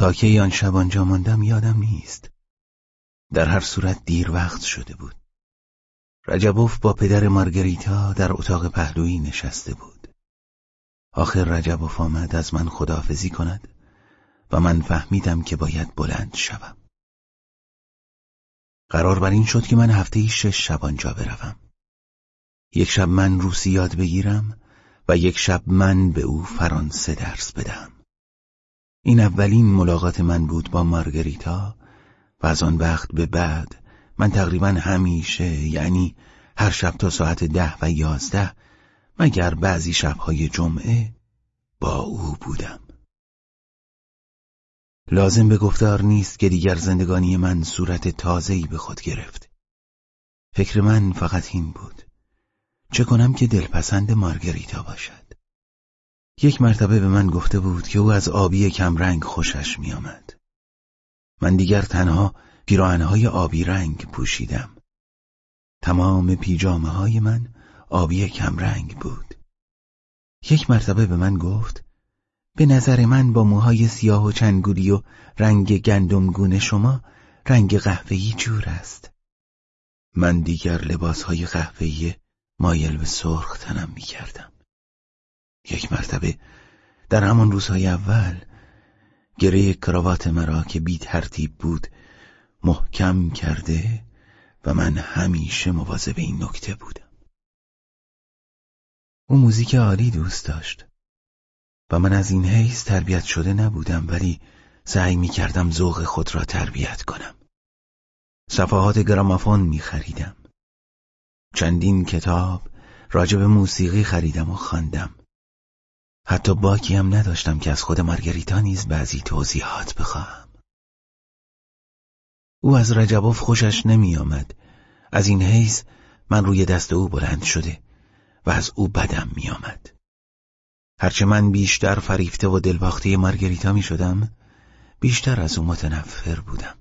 که آن شب آنجا ماندم یادم نیست. در هر صورت دیر وقت شده بود. رجبوف با پدر مارگریتا در اتاق پهلویی نشسته بود. آخر رجبوف آمد از من خداحافظی کند و من فهمیدم که باید بلند شوم. قرار بر این شد که من هفته شش شب آنجا بروم. یک شب من روسی یاد بگیرم و یک شب من به او فرانسه درس بدم این اولین ملاقات من بود با مارگریتا و از آن وقت به بعد من تقریبا همیشه یعنی هر شب تا ساعت ده و یازده مگر بعضی شبهای جمعه با او بودم. لازم به گفتار نیست که دیگر زندگانی من صورت تازه‌ای به خود گرفت. فکر من فقط این بود. چه کنم که دلپسند مارگریتا باشد؟ یک مرتبه به من گفته بود که او از آبی کمرنگ خوشش میآمد. من دیگر تنها پیراهنهای آبی رنگ پوشیدم. تمام پیجامه های من آبی کمرنگ بود. یک مرتبه به من گفت به نظر من با موهای سیاه و چنگولی و رنگ گندمگون شما رنگ قهوه‌ای جور است. من دیگر لباسهای قهوه‌ای مایل به سرخ تنم می کردم. یک مرتبه در همان روزهای اول گره کراوات مرا که بی ترتیب بود محکم کرده و من همیشه مواظب این نکته بودم. او موزیک عالی دوست داشت و من از این حیث تربیت شده نبودم ولی سعی می کردم ذوق خود را تربیت کنم. صفحات گرامافون می خریدم. چندین کتاب راجب موسیقی خریدم و خواندم. حتی باکی هم نداشتم که از خود مارگریتا نیز بعضی توضیحات بخواهم او از رجبوف خوشش نمی آمد. از این حیث من روی دست او بلند شده و از او بدم می آمد. هرچه من بیشتر فریفته و دلباخته مارگریتا می شدم بیشتر از او متنفر بودم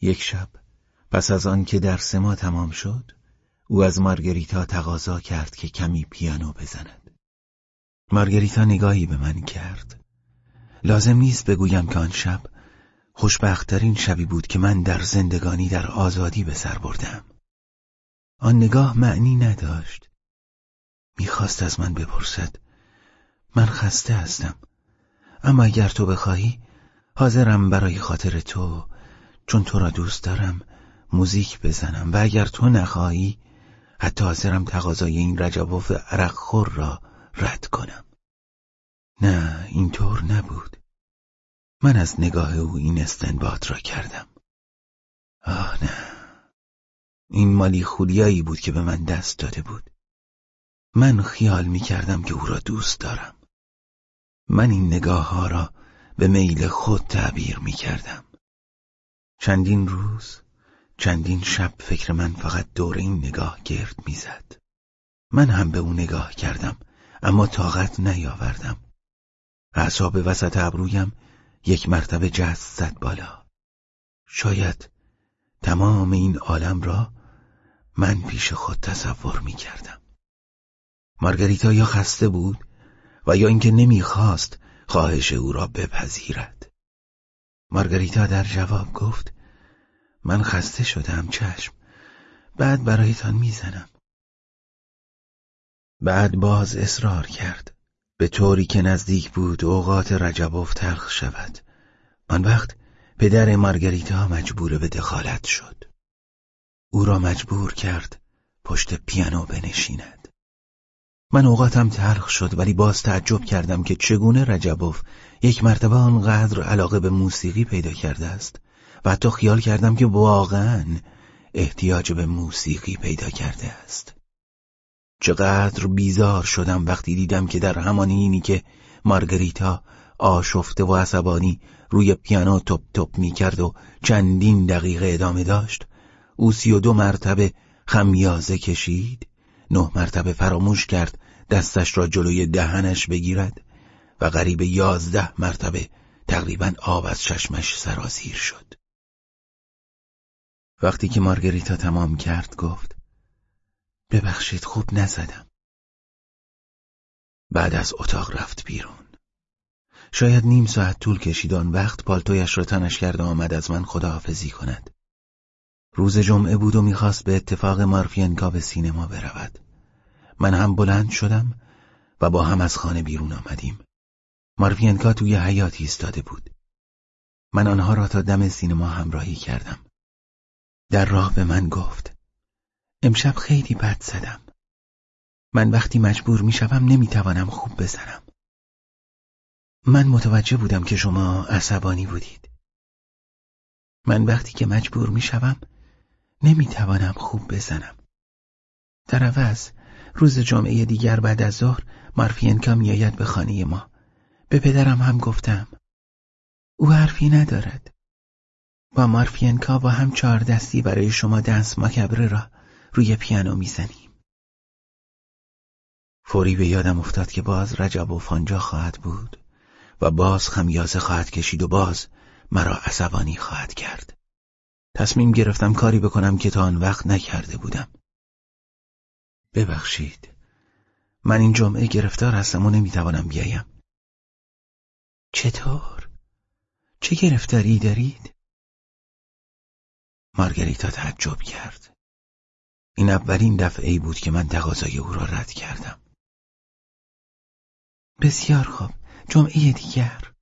یک شب پس از آن که درس ما تمام شد او از مارگریتا تقاضا کرد که کمی پیانو بزند مارگریتا نگاهی به من کرد. لازم نیست بگویم که آن شب خوشبختترین شبی بود که من در زندگانی در آزادی به سر بردم. آن نگاه معنی نداشت. می‌خواست از من بپرسد من خسته هستم. اما اگر تو بخواهی حاضرم برای خاطر تو چون تو را دوست دارم موزیک بزنم. و اگر تو نخواهی حتی حاضرم تقاضای این رجبوف عرق خور را رد کنم. نه اینطور نبود. من از نگاه او این استنباط را کردم. آه نه. این مالی خولیایی بود که به من دست داده بود. من خیال می کردم که او را دوست دارم. من این نگاه ها را به میل خود تعبیر می کردم. چندین روز چندین شب فکر من فقط دور این نگاه گرد می‌زد. من هم به او نگاه کردم. اما طاقت نیاوردم. اعصاب وسط ابرویم یک مرتبه جست زد بالا. شاید تمام این عالم را من پیش خود تصور می کردم مارگریتا یا خسته بود و یا اینکه نمی‌خواست خواهش او را بپذیرد. مارگریتا در جواب گفت من خسته شدم چشم. بعد برایتان می‌زنم. بعد باز اصرار کرد. به طوری که نزدیک بود اوقات رجبوف تلخ شود. آن وقت پدر مارگریتا مجبور به دخالت شد. او را مجبور کرد پشت پیانو بنشیند. من اوقاتم تلخ شد ولی باز تعجب کردم که چگونه رجبوف یک مرتبه آنقدر علاقه به موسیقی پیدا کرده است و حتی خیال کردم که واقعا احتیاج به موسیقی پیدا کرده است. چقدر بیزار شدم وقتی دیدم که در همان اینی که مارگریتا آشفته و عصبانی روی پیانو توپ توپ می کرد و چندین دقیقه ادامه داشت او سی و دو مرتبه خمیازه کشید نه مرتبه فراموش کرد دستش را جلوی دهنش بگیرد و قریب یازده مرتبه تقریبا آب از چشمش سرازیر شد. وقتی که مارگریتا تمام کرد گفت ببخشید خوب نزدم. بعد از اتاق رفت بیرون. شاید نیم ساعت طول کشید آن وقت پالتویش را تنش کرده آمد از من خداحافظی کند. روز جمعه بود و می‌خواست به اتفاق مارفینکا به سینما برود. من هم بلند شدم و با هم از خانه بیرون آمدیم. مارفینکا توی حیاتی ایستاده بود. من آنها را تا دم سینما همراهی کردم. در راه به من گفت امشب خیلی بد زدم. من وقتی مجبور می‌شوم نمی‌توانم خوب بزنم. من متوجه بودم که شما عصبانی بودید. من وقتی که مجبور می‌شوم نمی‌توانم خوب بزنم. در عوض روز جمعه دیگر بعد از ظهر مارفینکا میآید به خانه ما. به پدرم هم گفتم او حرفی ندارد. با مارفینکا با هم چهار دستی برای شما دنس ماکبره را روی پیانو می‌زنیم. فوری به یادم افتاد که باز رجب و فانجا خواهد بود و باز خمیازه خواهد کشید و باز مرا عصبانی خواهد کرد. تصمیم گرفتم کاری بکنم که تا آن وقت نکرده بودم. ببخشید. من این جمعه گرفتار هستم و نمی‌توانم بیایم. چطور؟ چه گرفتاری دارید؟ مارگریتا تعجب کرد. این اولین دفعه ای بود که من تقاضای او را رد کردم. بسیار خوب. جمعه دیگر.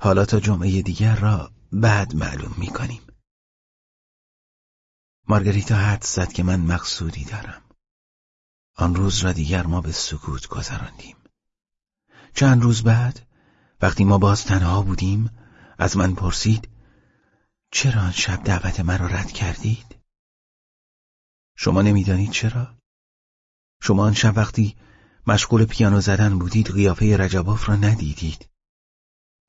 حالا تا جمعه دیگر را بعد معلوم می کنیم مارگریتا حد زد که من مقصودی دارم. آن روز را دیگر ما به سکوت گذراندیم. چند روز بعد وقتی ما باز تنها بودیم از من پرسید چرا آن شب دعوت مرا رد کردید؟ شما نمی‌دانید چرا؟ شما آن شب وقتی مشغول پیانو زدن بودید قیافه رجباف را ندیدید.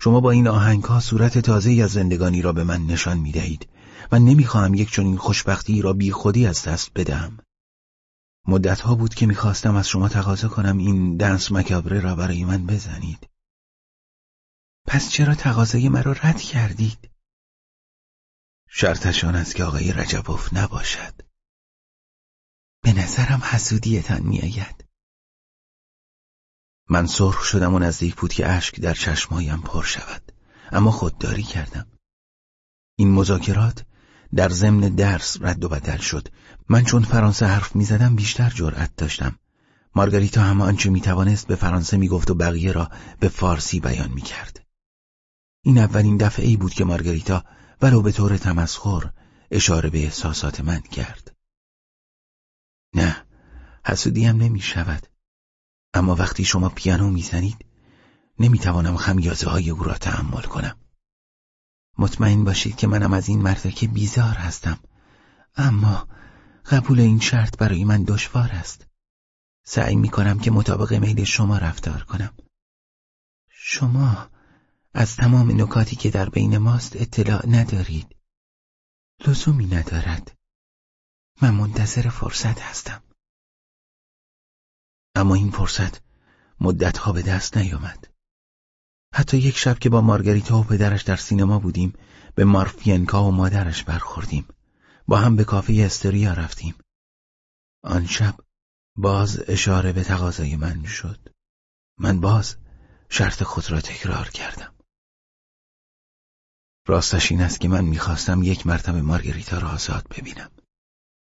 شما با این آهنگ ها صورت تازه از زندگانی را به من نشان می دهید و نمی‌خواهم یک چنین خوشبختی را بی خودی از دست بدم مدت ها بود که می‌خواستم از شما تقاضا کنم این دنس مکابره را برای من بزنید. پس چرا تقاضای مرا رد کردید؟ شرطشان است که آقای رجبوف نباشد. به نظرم حسودیتان میآید. من سرخ شدم و نزدیک بود که اشک در چشمایم پر شود اما خودداری کردم. این مذاکرات در ضمن درس رد و بدل شد. من چون فرانسه حرف می‌زدم بیشتر جرأت داشتم. مارگاریتا هم آنچه می‌توانست به فرانسه می‌گفت و بقیه را به فارسی بیان می‌کرد. این اولین دفعه ای بود که مارگاریتا ولو به طور تمسخر اشاره به احساسات من کرد. نه حسودیم نمی شود اما وقتی شما پیانو می‌زنید نمی‌توانم خمیازه های او را تحمل کنم. مطمئن باشید که منم از این مرتکه بیزار هستم. اما قبول این شرط برای من دشوار است. سعی می کنم که مطابق میل شما رفتار کنم. شما از تمام نکاتی که در بین ماست اطلاع ندارید. لزومی ندارد. من منتظر فرصت هستم. اما این فرصت مدتها به دست نیامد. حتی یک شب که با مارگریتا و پدرش در سینما بودیم به مارفینکا و مادرش برخوردیم. با هم به کافه استریا رفتیم. آن شب باز اشاره به تقاضای من شد. من باز شرط خود را تکرار کردم. راستش این است که من می‌خواستم یک مرتبه مارگریتا را آزاد ببینم.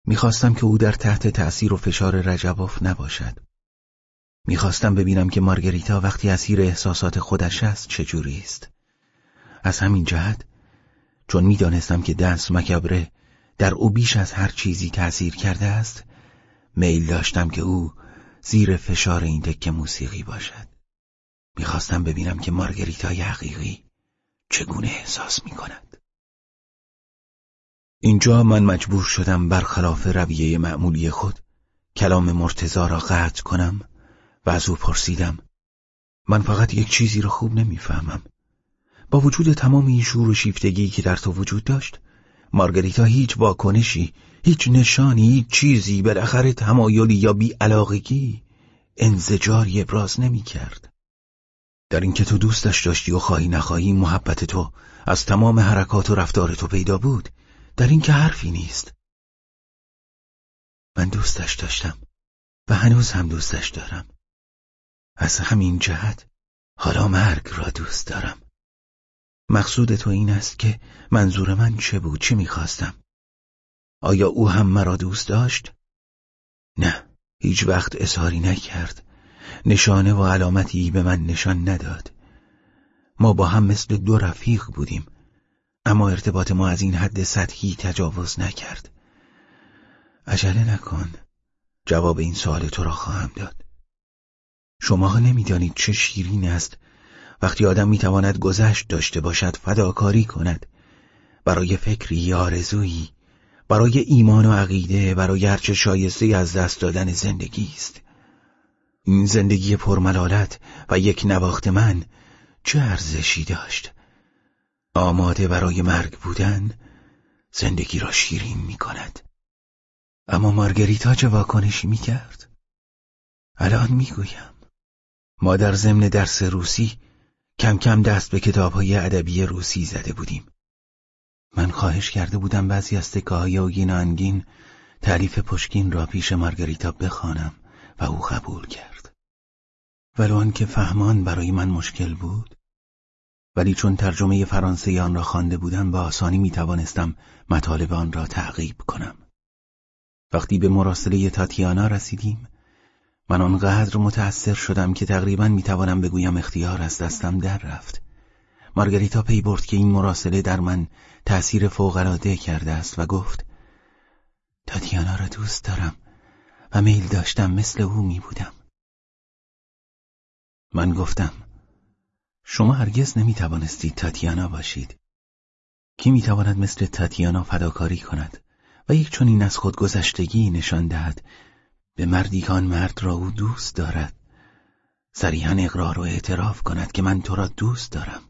می‌خواستم که او در تحت تأثیر و فشار رجبوف نباشد. می‌خواستم ببینم که مارگریتا وقتی اسیر احساسات خودش است چجوری است. از همین جهت چون می‌دانستم که دنس مکبره در او بیش از هر چیزی تأثیر کرده است میل داشتم که او زیر فشار این دکه موسیقی باشد. می‌خواستم ببینم که مارگریتای حقیقی چگونه احساس می‌کند. اینجا من مجبور شدم برخلاف رویه معمولی خود کلام مرتزا را قطع کنم و از او پرسیدم من فقط یک چیزی را خوب نمی‌فهمم. با وجود تمام این شور و شیفتگی که در تو وجود داشت مارگریتا هیچ واکنشی هیچ نشانی هیچ چیزی بالاخره تمایلی یا بیعلاقگی انزجاری ابراز نمی کرد در اینکه تو دوستش داشتی و خواهی نخواهی محبت تو از تمام حرکات و رفتار تو پیدا بود در اینکه حرفی نیست. من دوستش داشتم و هنوز هم دوستش دارم. از همین جهت حالا مرگ را دوست دارم. مقصود تو این است که منظور من چه بود؟ چه می‌خواستم؟ آیا او هم مرا دوست داشت؟ نه هیچ وقت اظهاری نکرد. نشانه و علامتی به من نشان نداد. ما با هم مثل دو رفیق بودیم. اما ارتباط ما از این حد سطحی تجاوز نکرد. عجله نکن. جواب این سوال تو را خواهم داد. شما نمی‌دانید چه شیرین است. وقتی آدم می‌تواند گذشت داشته باشد فداکاری کند. برای فکری آرزویی برای ایمان و عقیده برای هرچه شایسته از دست دادن زندگی است. این زندگی پرملالت و یک نواخت من چه ارزشی داشت؟ آماده برای مرگ بودن زندگی را شیرین می کند اما مارگریتا چه واکنشی می کرد؟ الان می گویم ما در ضمن درس روسی کم کم دست به کتابهای ادبی روسی زده بودیم. من خواهش کرده بودم بعضی از تکه های اوگین انگین تعریف پشکین را پیش مارگریتا بخوانم و او قبول کرد. ولو که فهمان برای من مشکل بود ولی چون ترجمه فرانسه آن را خوانده بودم با آسانی می توانستم مطالب آن را تعقیب کنم. وقتی به مراسله تاتیانا رسیدیم من آنقدر متأثر شدم که تقریبا می توانم بگویم اختیار از دستم در رفت. مارگریتا پی برد که این مراسله در من تأثیر فوقالعاده کرده است و گفت تاتیانا را دوست دارم و میل داشتم مثل او می بودم من گفتم شما هرگز نمی توانستید تاتیانا باشید. کی می تواند مثل تاتیانا فداکاری کند و یک چنین از خودگذشتگی نشان دهد؟ به مردی که آن مرد را او دوست دارد. صریحا اقرار و اعتراف کند که من تو را دوست دارم.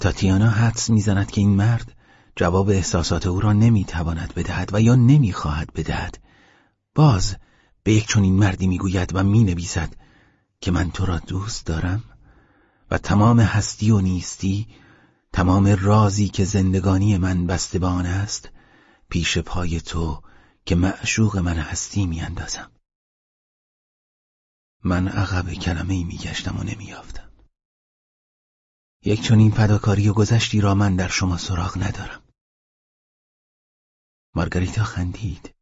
تاتیانا حدس می‌زند که این مرد جواب احساسات او را نمی‌تواند بدهد و یا نمی‌خواهد بدهد. باز به یک چنین مردی می‌گوید و می‌نویسد که من تو را دوست دارم. و تمام هستی و نیستی تمام رازی که زندگانی من بسته به آن است پیش پای تو که معشوق من هستی میاندازم. من عقب کلمه ای میگشتم و نمیافتم یک چنین فداکاری و گذشتی را من در شما سراغ ندارم. مارگریتا خندید.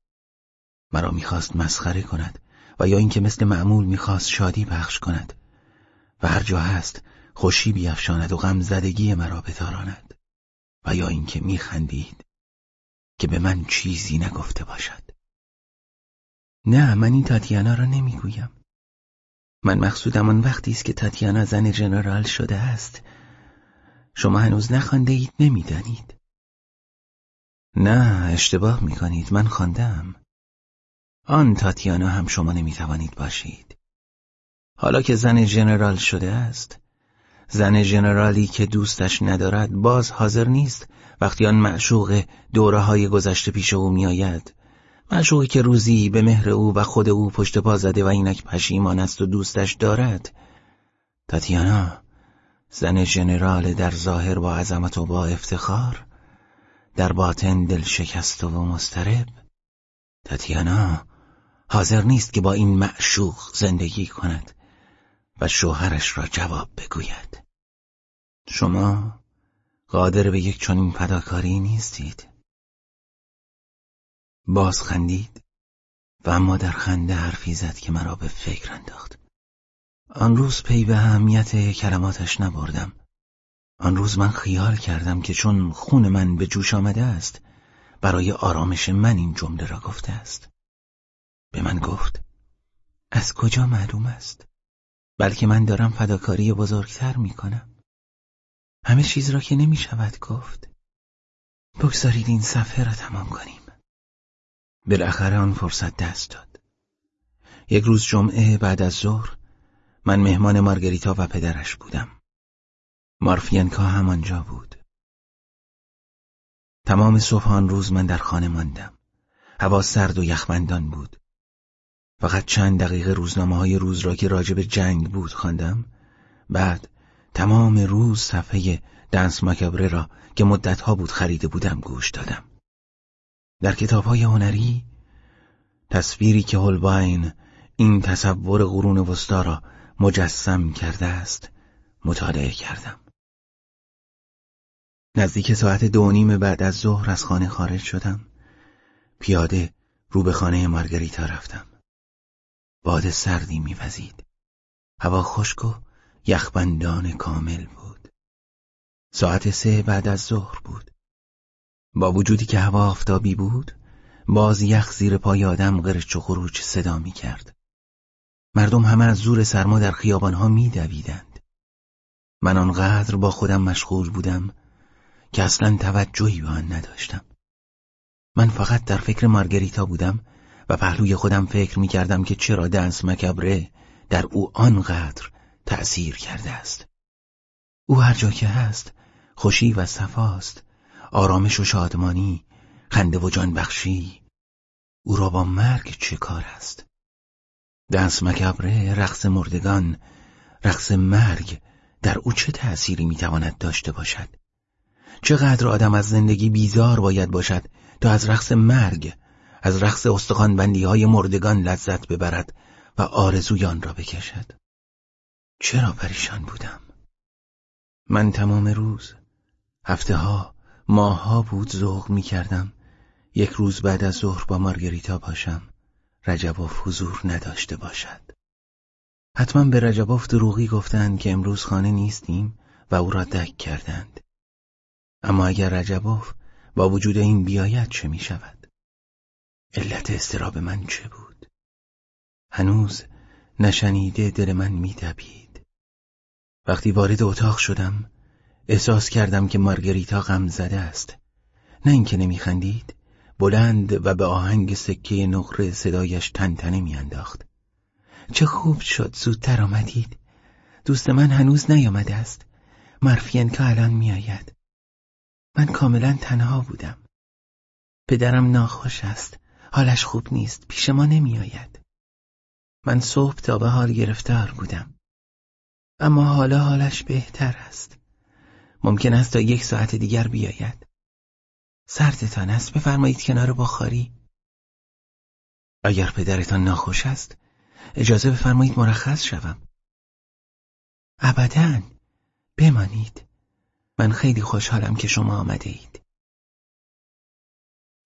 مرا می‌خواست مسخره کند و یا اینکه مثل معمول می‌خواست شادی بخش کند. و هر جا هست خوشی بیافشاند و غم زدگی مرا بتاراند. و یا اینکه میخندید که به من چیزی نگفته باشد. نه من این تاتیانا را نمی‌گویم. من مقصودم آن وقتی است که تاتیانا زن جنرال شده است. شما هنوز نخوانده اید نمی‌دانید. نه اشتباه می‌کنید. من خواندم. آن تاتیانا هم شما نمی‌توانید باشید. حالا که زن جنرال شده است زن جنرالی که دوستش ندارد باز حاضر نیست وقتی آن معشوق دوره های گذشته پیش او میآید. معشوقی که روزی به مهر او و خود او پشت پا زده و اینک پشیمان است و دوستش دارد. تاتیانا زن ژنرال در ظاهر با عظمت و با افتخار در باطن دل شکست و مسترب تاتیانا حاضر نیست که با این معشوق زندگی کند و شوهرش را جواب بگوید. شما قادر به یک چنین فداکاری نیستید. باز خندید و اما در خنده حرفی زد که مرا به فکر انداخت. آن روز پی به اهمیت کلماتش نبردم. آن روز من خیال کردم که چون خون من به جوش آمده است برای آرامش من این جمله را گفته است. به من گفت از کجا معلوم است؟ بلکه من دارم فداکاری بزرگتر می کنم. همه چیز را که نمی شود گفت. بگذارید این صفحه را تمام کنیم. بالاخره آن فرصت دست داد. یک روز جمعه بعد از ظهر من مهمان مارگریتا و پدرش بودم. مارفینکا همانجا بود. تمام صبح آن روز من در خانه ماندم. هوا سرد و یخبندان بود. فقط چند دقیقه روزنامه های روز را که راجب جنگ بود خواندم. بعد تمام روز صفحه دنس مکبره را که مدتها بود خریده بودم گوش دادم در کتاب های هنری تصویری که هولباین این تصور قرون وسطا را مجسم کرده است مطالعه کردم. نزدیک ساعت دو نیم بعد از ظهر از خانه خارج شدم. پیاده رو به خانه مارگریتا رفتم. باد سردی میوزید. هوا خشک و یخبندان کامل بود. ساعت سه بعد از ظهر بود. با وجودی که هوا آفتابی بود، باز یخ زیر پای آدم قرچ و خروج صدا می کرد. مردم همه از زور سرما در خیابانها می دویدند. من آنقدر با خودم مشغول بودم که اصلا توجهی به آن نداشتم. من فقط در فکر مارگریتا بودم و پهلوی خودم فکر می کردم که چرا دنس مکبره در او آنقدر تأثیر کرده است. او هر جا که هست خوشی و صفاست. آرامش و شادمانی خنده و جانبخشی. او را با مرگ چه کار است؟ دنس مکبره رقص مردگان رقص مرگ در او چه تأثیری می‌تواند داشته باشد؟ چقدر آدم از زندگی بیزار باید باشد تا از رقص مرگ از رقص استخوانبندی های مردگان لذت ببرد و آرزویان را بکشد؟ چرا پریشان بودم من تمام روز هفته ها ماه ها بود ذوق می کردم یک روز بعد از ظهر با مارگریتا باشم رجبوف حضور نداشته باشد حتما به رجبوف دروغی گفتند که امروز خانه نیستیم و او را دک کردند اما اگر رجبوف با وجود این بیاید چه می شود؟ علت استراب من چه بود؟ هنوز نشنیده دل من می دبید. وقتی وارد اتاق شدم احساس کردم که مارگریتا غم زده است. نه اینکه نمیخندید بلند و به آهنگ سکه نقره صدایش تنتنه میانداخت. چه خوب شد زودتر آمدید. دوست من هنوز نیامده است. مرفین که الان میآید. من کاملا تنها بودم. پدرم ناخوش است. حالش خوب نیست. پیش ما نمیآید. من صبح تا به حال گرفتار بودم. اما حالا حالش بهتر است. ممکن است تا یک ساعت دیگر بیاید. سردتان است بفرمایید کنار بخاری. اگر پدرتان ناخوش است اجازه بفرمایید مرخص شوم. ابدا. بمانید. من خیلی خوشحالم که شما آمده اید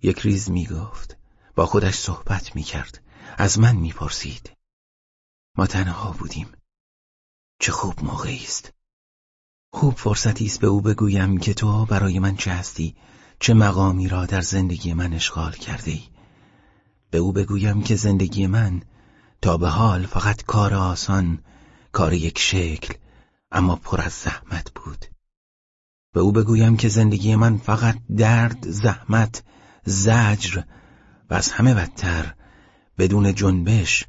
یک ریز می گفت با خودش صحبت می کرد از من می پرسید ما تنها بودیم. چه خوب موقعی است. خوب فرصتی است به او بگویم که تو برای من چه هستی چه مقامی را در زندگی من اشغال کرده ای به او بگویم که زندگی من تا به حال فقط کار آسان کار یک شکل اما پر از زحمت بود. به او بگویم که زندگی من فقط درد زحمت زجر و از همه بدتر بدون جنبش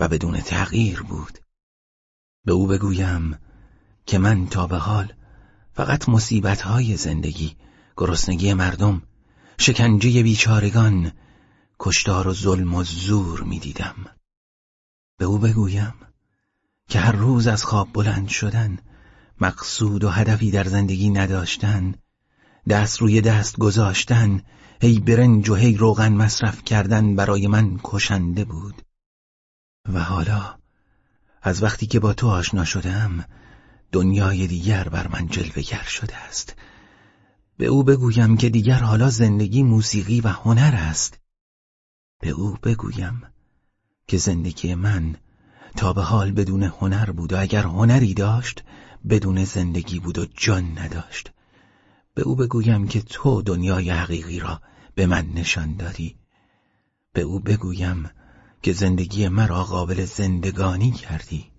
و بدون تغییر بود. به او بگویم که من تا به حال فقط های زندگی گرسنگی مردم شکنجه بیچارگان کشتار و ظلم و زور می‌دیدم. به او بگویم که هر روز از خواب بلند شدن مقصود و هدفی در زندگی نداشتن دست روی دست گذاشتن هی برنج و هی روغن مصرف کردن برای من کشنده بود. و حالا از وقتی که با تو آشنا شدم دنیای دیگر بر من جلوگر شده است. به او بگویم که دیگر حالا زندگی موسیقی و هنر است. به او بگویم که زندگی من تا به حال بدون هنر بود و اگر هنری داشت بدون زندگی بود و جان نداشت. به او بگویم که تو دنیای حقیقی را به من نشان دادی. به او بگویم که زندگی مرا قابل زندگانی کردی.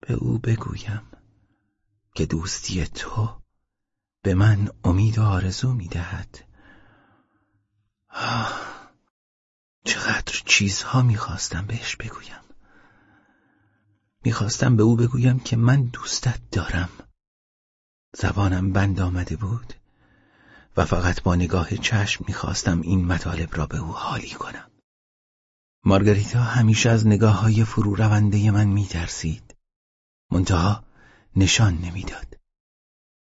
به او بگویم که دوستی تو به من امید و آرزو می‌دهد چقدر چیزها می‌خواستم بهش بگویم. می‌خواستم به او بگویم که من دوستت دارم. زبانم بند آمده بود و فقط با نگاه چشم می‌خواستم این مطالب را به او حالی کنم. مارگریتا همیشه از نگاه های فرو رونده من میترسید منتها نشان نمی‌داد.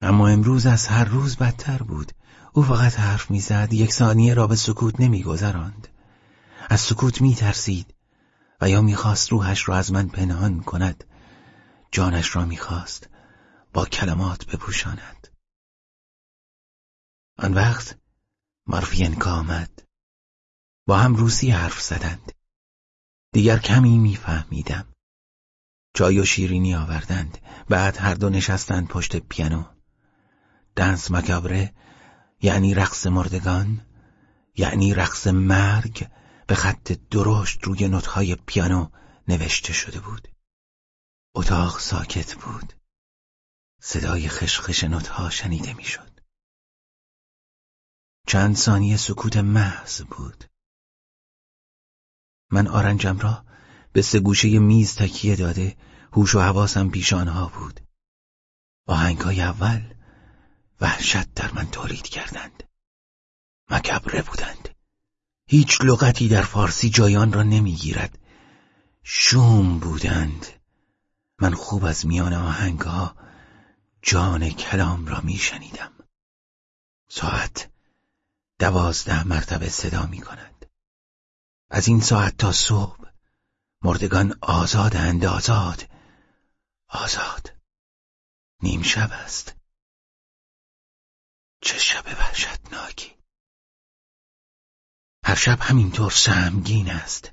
اما امروز از هر روز بدتر بود. او فقط حرف می‌زد یک ثانیه را به سکوت نمیگذراند. از سکوت میترسید و یا می‌خواست روحش را از من پنهان کند. جانش را می‌خواست با کلمات بپوشاند آن وقت مارفینکا آمد با هم روسی حرف زدند. دیگر کمی میفهمیدم. چای و شیرینی آوردند. بعد هر دو نشستند پشت پیانو. دنس مکابره یعنی رقص مردگان یعنی رقص مرگ به خط درشت روی نوتهای پیانو نوشته شده بود. اتاق ساکت بود. صدای خشخش نوتها شنیده می‌شد. چند ثانیه سکوت محض بود. من آرنجم را به سه گوشه میز تکیه داده هوش و حواسم پیش آنها بود. آهنگهای اول وحشت در من تولید کردند. مکبره بودند. هیچ لغتی در فارسی جایان را نمی‌گیرد. شوم بودند. من خوب از میان آهنگها جان کلام را میشنیدم. ساعت دوازده مرتبه صدا می کند از این ساعت تا صبح مردگان آزادند آزاد آزاد. نیم شب است. چه شب وحشتناکی. هر شب همینطور سهمگین است.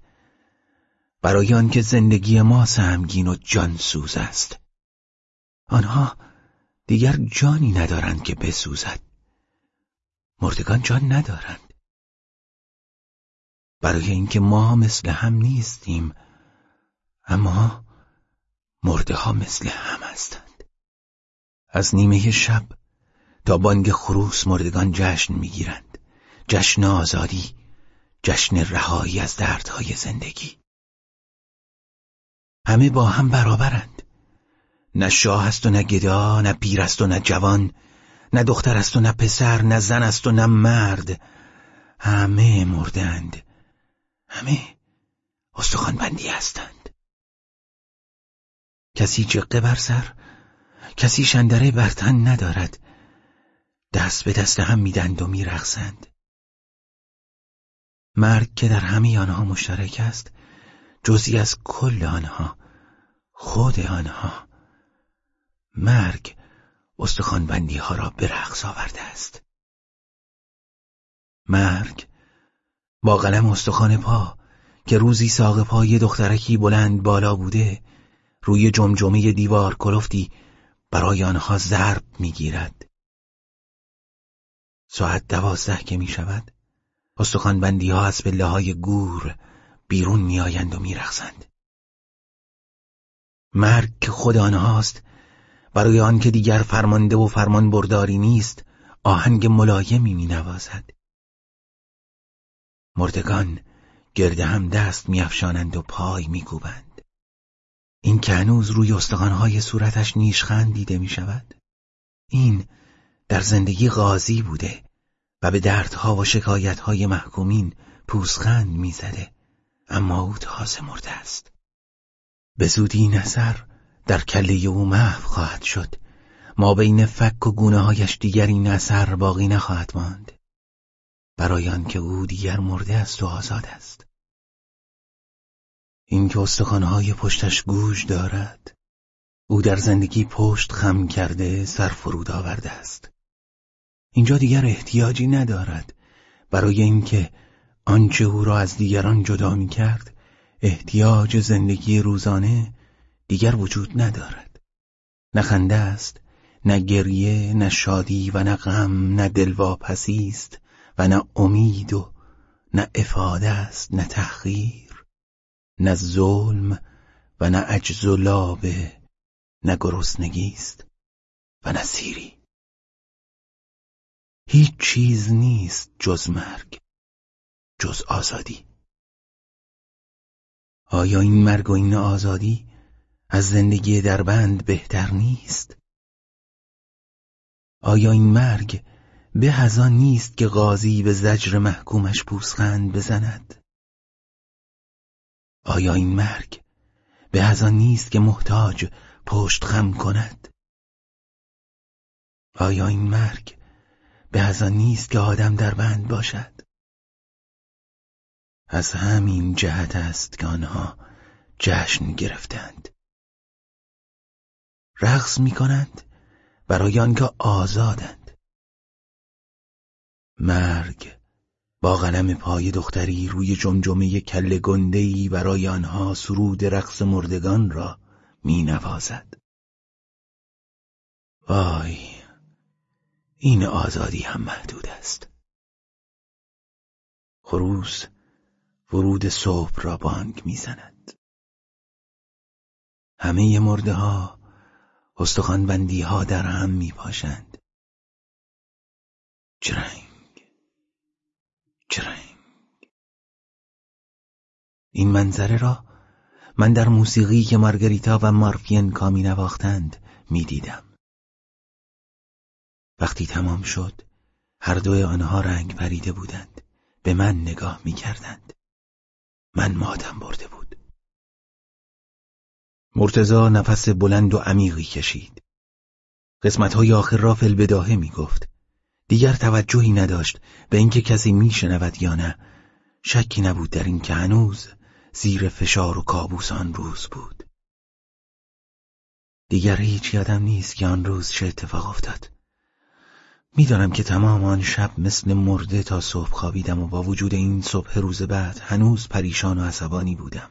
برای آنکه زندگی ما سهمگین و جانسوز است. آنها دیگر جانی ندارند که بسوزد. مردگان جان ندارند. برای اینکه ما مثل هم نیستیم اما مرده ها مثل هم هستند. از نیمه شب تا بانگ خروس مردگان جشن می‌گیرند. جشن آزادی جشن رهایی از دردهای زندگی. همه با هم برابرند. نه شاه است و نه گدا نه پیر است و نه جوان نه دختر است و نه پسر نه زن است و نه مرد. همه مردند. همه استخوان بندی هستند. کسی جقه بر سر کسی شندره بر تن ندارد. دست به دست هم میدند و میرقصند. مرگ که در همه آنها مشترک است جزی از کل آنها خود آنها. مرگ استخوانبندی ها را به رقص آورده است. مرگ با قلم استخوان پا که روزی ساق پای دخترکی بلند بالا بوده روی جمجمه دیوار کلفتی برای آنها ضرب می‌گیرد. ساعت دوازده که می شود استخوانبندی ها از پله های گور بیرون میآیند و میرقصند. مرگ که خود آنهاست برای آنکه دیگر فرمانده و فرمان برداری نیست آهنگ ملایمی می نوازد مردگان گرد هم دست میافشانند و پای میکوبند. این که هنوز روی استخوانهای صورتش نیشخند دیده می شود این در زندگی قاضی بوده و به دردها و شکایتهای محکومین پوسخند می‌زده. اما او تازه مرده است. به زودی این اثر در کله او محو خواهد شد. ما بین فک و گونه هایش دیگر این اثر باقی نخواهد ماند. برای آنکه او دیگر مرده است و آزاد است. اینکه استخوانهای پشتش گوش دارد او در زندگی پشت خم کرده سر فرود آورده است. اینجا دیگر احتیاجی ندارد. برای اینکه آنچه او را از دیگران جدا می کرد احتیاج زندگی روزانه دیگر وجود ندارد. نه خنده است نه گریه نه شادی و نه غم نه دلواپسی است. و نه امید و نه افاده است نه تحقیر نه ظلم و نه عجز و لابه نه گرسنگی است و نه سیری هیچ چیز نیست جز مرگ جز آزادی آیا این مرگ و این آزادی از زندگی در بند بهتر نیست؟ آیا این مرگ به هزان نیست که قاضی به زجر محکومش پوسخند بزند؟ آیا این مرگ به هزان نیست که محتاج پشت خم کند؟ آیا این مرگ به هزان نیست که آدم در بند باشد؟ از همین جهت است که آنها جشن گرفتند رقص می کنند برای آنکه آزادند مرگ با غنم پای دختری روی جمجمه کل گندهی برای آنها سرود رقص مردگان را می نوازد. وای این آزادی هم محدود است. خروس ورود صبح را بانگ می‌زند. همه مرده ها بندی ها در هم می پاشند جرنگ جرنگ این منظره را من در موسیقی که مارگریتا و مارفین کامی نواختند می دیدم. وقتی تمام شد هر دوی آنها رنگ پریده بودند. به من نگاه می کردند. من مادم برده بود. مرتزا نفس بلند و عمیقی کشید. قسمت های آخر را فل بداهه می گفت دیگر توجهی نداشت به اینکه کسی می شنود یا نه. شکی نبود در این که هنوز زیر فشار و کابوس آن روز بود. دیگر هیچ یادم نیست که آن روز چه اتفاق افتاد. می‌دانم که تمام آن شب مثل مرده تا صبح خوابیدم و با وجود این صبح روز بعد هنوز پریشان و عصبانی بودم.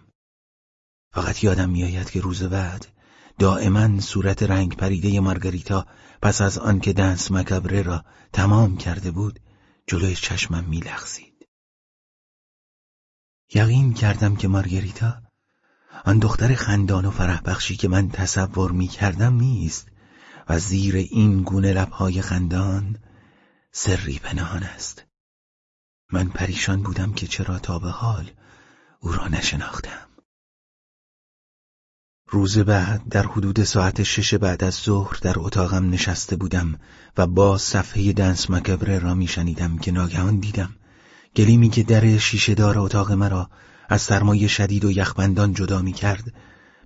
فقط یادم میآید که روز بعد دائما صورت رنگ پریده مارگریتا پس از آنکه دنس مکبره را تمام کرده بود جلوی چشمم میلغزید. یقین کردم که مارگریتا آن دختر خندان و فرح بخشی که من تصور می کردم نیست و زیر این گونه لبهای خندان سری پنهان است من پریشان بودم که چرا تا به حال او را نشناختم روز بعد در حدود ساعت شش بعد از ظهر در اتاقم نشسته بودم و با صفحه دنس مکبره را میشنیدم که ناگهان دیدم گلیمی که در شیشه دار اتاق مرا از سرمایه شدید و یخبندان جدا می کرد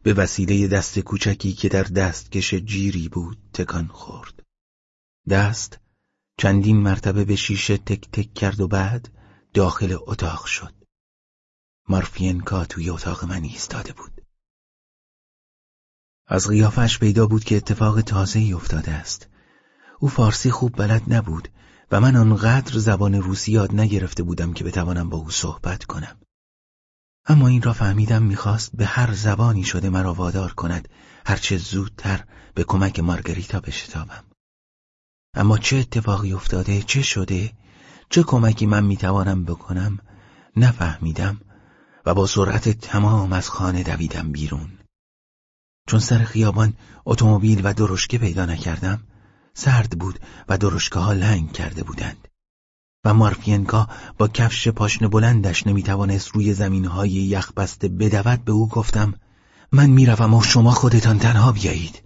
به وسیله دست کوچکی که در دستکش جیری بود تکان خورد. دست چندین مرتبه به شیشه تک تک کرد و بعد داخل اتاق شد. مارفینکا توی اتاق من ایستاده بود. از غیافش پیدا بود که اتفاق تازه ای افتاده است. او فارسی خوب بلد نبود و من آنقدر زبان روسی یاد نگرفته بودم که بتوانم با او صحبت کنم. اما این را فهمیدم می‌خواست به هر زبانی شده مرا وادار کند هرچه زودتر به کمک مارگریتا بشتابم اما چه اتفاقی افتاده چه شده چه کمکی من می‌توانم بکنم نفهمیدم و با سرعت تمام از خانه دویدم بیرون چون سر خیابان اتومبیل و درشکه پیدا نکردم سرد بود و درشکه ها لنگ کرده بودند. و مارفینکا با کفش پاشن بلندش نمی‌توانست روی زمینهای یخ بسته بدود به او گفتم من می‌روم و شما خودتان تنها بیایید.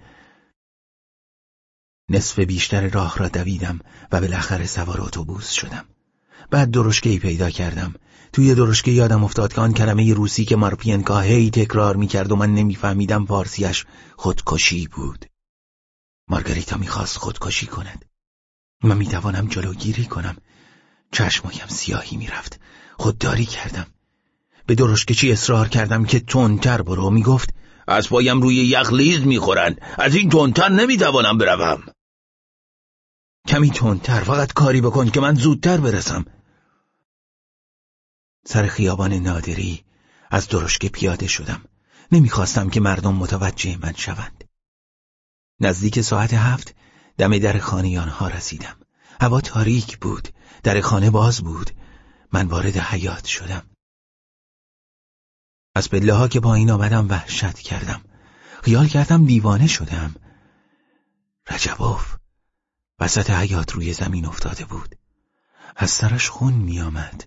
نصف بیشتر راه را دویدم و بالاخره سوار اتوبوس شدم. بعد درشکهای پیدا کردم توی درشکه یادم افتاد که آن کلمه روسی که مارپینکا هی تکرار می‌کرد و من نمیفهمیدم فارسیش خودکشی بود. مارگریتا می‌خواست خودکشی کند. من می‌توانم جلوگیری کنم. چشمایم سیاهی می‌رفت. خودداری کردم. به درشکچی اصرار کردم که تندتر برو. می‌گفت از پایم روی یخ لیز می‌خورند. از این تندتر نمی‌توانم بروم. کمی تندتر. فقط کاری بکن که من زودتر برسم. سر خیابان نادری از درشکه پیاده شدم. نمی‌خواستم که مردم متوجه من شوند. نزدیک ساعت هفت دم در خانه آنها رسیدم. هوا تاریک بود در خانه باز بود. من وارد حیات شدم. از پله ها که پایین آمدم وحشت کردم. خیال کردم دیوانه شدم. رجبوف وسط حیات روی زمین افتاده بود. از سرش خون می آمد.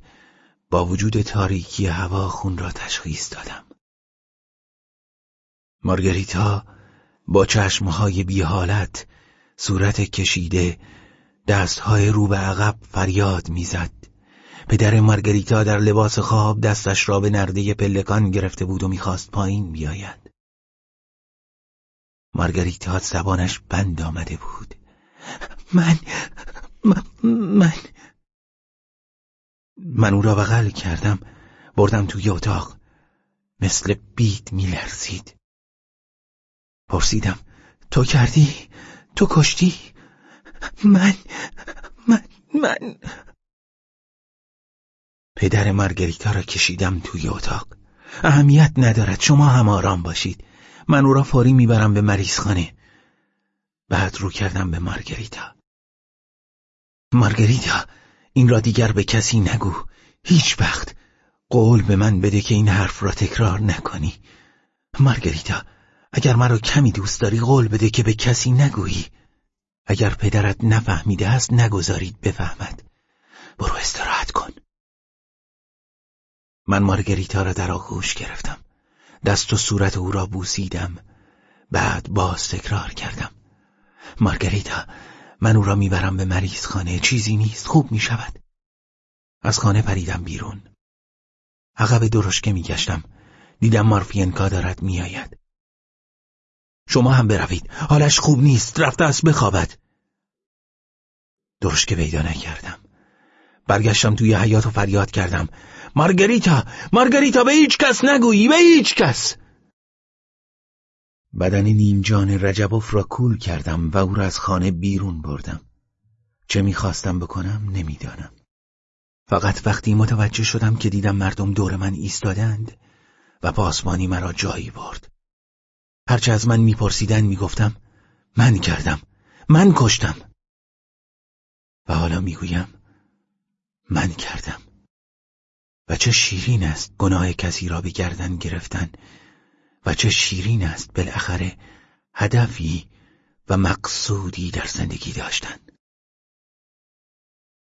با وجود تاریکی هوا خون را تشخیص دادم مارگریتا با چشمهای بی حالت صورت کشیده دستهای رو به عقب فریاد می‌زد. پدر مارگریتا در لباس خواب دستش را به نرده پلکان گرفته بود و می‌خواست پایین بیاید. مارگریتا زبانش بند آمده بود. من من من من او را بغل کردم. بردم توی اتاق. مثل بید میلرزید. پرسیدم تو کردی؟ تو کشتی؟ من من من. پدر مارگریتا را کشیدم توی اتاق. اهمیت ندارد شما هم آرام باشید. من او را فوری می‌برم به مریضخانه. بعد رو کردم به مارگریتا. مارگریتا این را دیگر به کسی نگو. هیچ وقت. قول به من بده که این حرف را تکرار نکنی. مارگریتا اگر مرا کمی دوست داری قول بده که به کسی نگویی. اگر پدرت نفهمیده است نگذارید بفهمد. برو استراحت کن. من مارگریتا را در آغوش گرفتم. دست و صورت او را بوسیدم. بعد باز تکرار کردم. مارگریتا من او را می‌برم به مریض خانه. چیزی نیست. خوب می‌شود. از خانه پریدم بیرون. عقب درشکه میگشتم. دیدم مارفینکا دارد میآید. شما هم بروید. حالش خوب نیست. رفته است بخوابد. درشکه پیدا نکردم. برگشتم توی حیات و فریاد کردم. مارگریتا! مارگریتا! به هیچ کس نگویی. به هیچ کس! بدن نیم جان رجبوف را کول کردم و او را از خانه بیرون بردم. چه می‌خواستم بکنم نمی‌دانم. فقط وقتی متوجه شدم که دیدم مردم دور من ایستادند و پاسبانی مرا جایی برد. هرچه از من میپرسیدن می‌گفتم من کردم من کشتم. و حالا می‌گویم من کردم. و چه شیرین است گناه کسی را به گردن گرفتن و چه شیرین است بالاخره هدفی و مقصودی در زندگی داشتن.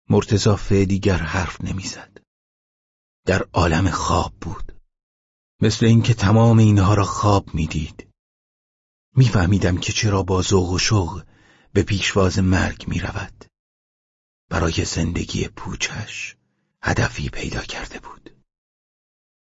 مرتضافه دیگر حرف نمی‌زد. در عالم خواب بود. مثل اینکه تمام اینها را خواب می‌دید. میفهمیدم که چرا با ذوق و شوق به پیشواز مرگ می‌رود. برای زندگی پوچش هدفی پیدا کرده بود.